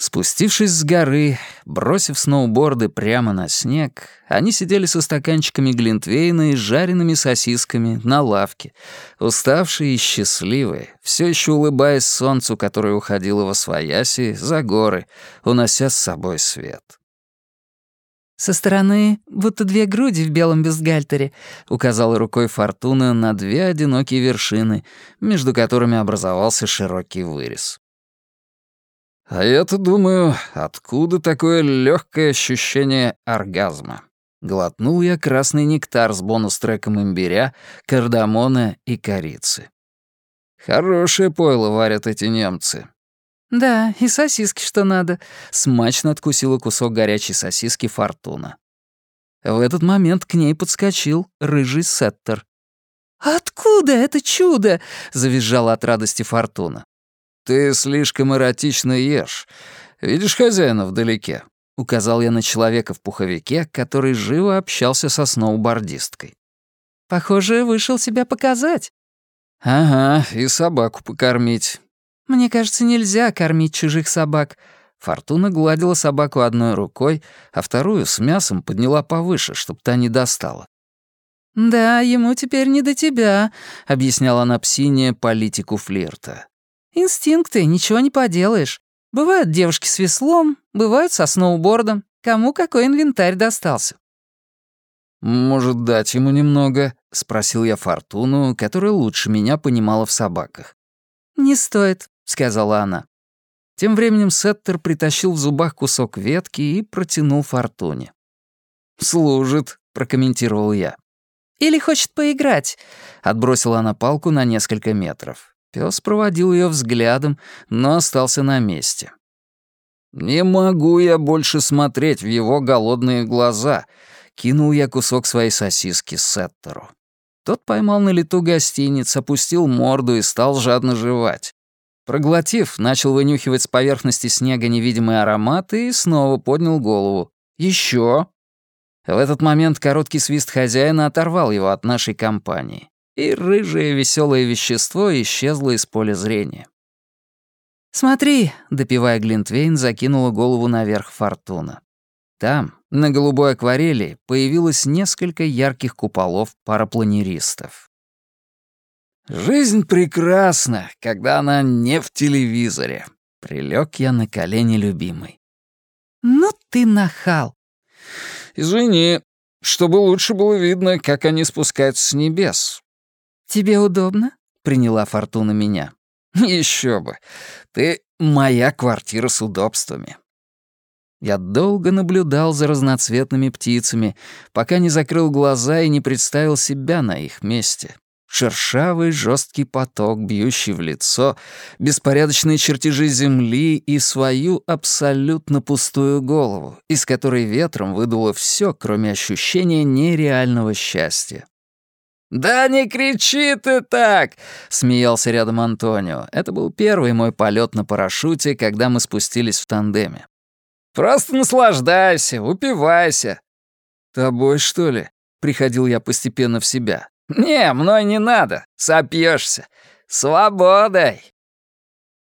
Спустившись с горы, бросив сноуборды прямо на снег, они сидели со стаканчиками глинтвейна и жареными сосисками на лавке, уставшие и счастливые, все еще улыбаясь солнцу, которое уходило во свояси, за горы, унося с собой свет. «Со стороны будто две груди в белом бюстгальтере», — указала рукой Фортуна на две одинокие вершины, между которыми образовался широкий вырез. А я-то думаю, откуда такое легкое ощущение оргазма? Глотнул я красный нектар с бонус-треком имбиря, кардамона и корицы. Хорошее пойло варят эти немцы. «Да, и сосиски что надо», — смачно откусила кусок горячей сосиски Фортуна. В этот момент к ней подскочил рыжий сеттер. «Откуда это чудо?» — завизжала от радости Фортуна. «Ты слишком эротично ешь. Видишь хозяина вдалеке?» — указал я на человека в пуховике, который живо общался со сноубордисткой. «Похоже, вышел себя показать». «Ага, и собаку покормить». «Мне кажется, нельзя кормить чужих собак». Фортуна гладила собаку одной рукой, а вторую с мясом подняла повыше, чтобы та не достала. «Да, ему теперь не до тебя», — объясняла она псине политику флирта. Инстинкты, ничего не поделаешь. Бывают девушки с веслом, бывают со сноубордом. Кому какой инвентарь достался. «Может, дать ему немного?» — спросил я Фортуну, которая лучше меня понимала в собаках. «Не стоит», — сказала она. Тем временем Сеттер притащил в зубах кусок ветки и протянул Фортуне. «Служит», — прокомментировал я. «Или хочет поиграть», — отбросила она палку на несколько метров. Пес проводил ее взглядом, но остался на месте. «Не могу я больше смотреть в его голодные глаза», — кинул я кусок своей сосиски Сеттеру. Тот поймал на лету гостиниц, опустил морду и стал жадно жевать. Проглотив, начал вынюхивать с поверхности снега невидимые ароматы и снова поднял голову. Еще. В этот момент короткий свист хозяина оторвал его от нашей компании и рыжее веселое вещество исчезло из поля зрения. «Смотри», — допивая Глинтвейн, закинула голову наверх Фортуна. Там, на голубой акварели, появилось несколько ярких куполов парапланеристов. «Жизнь прекрасна, когда она не в телевизоре», — прилег я на колени любимой. «Ну ты нахал!» «Извини, чтобы лучше было видно, как они спускаются с небес. «Тебе удобно?» — приняла Фортуна меня. Еще бы. Ты моя квартира с удобствами». Я долго наблюдал за разноцветными птицами, пока не закрыл глаза и не представил себя на их месте. Шершавый жесткий поток, бьющий в лицо, беспорядочные чертежи земли и свою абсолютно пустую голову, из которой ветром выдуло все, кроме ощущения нереального счастья. «Да не кричи ты так!» — смеялся рядом Антонио. Это был первый мой полет на парашюте, когда мы спустились в тандеме. «Просто наслаждайся, упивайся!» «Тобой, что ли?» — приходил я постепенно в себя. «Не, мной не надо, сопьешься. Свободой!»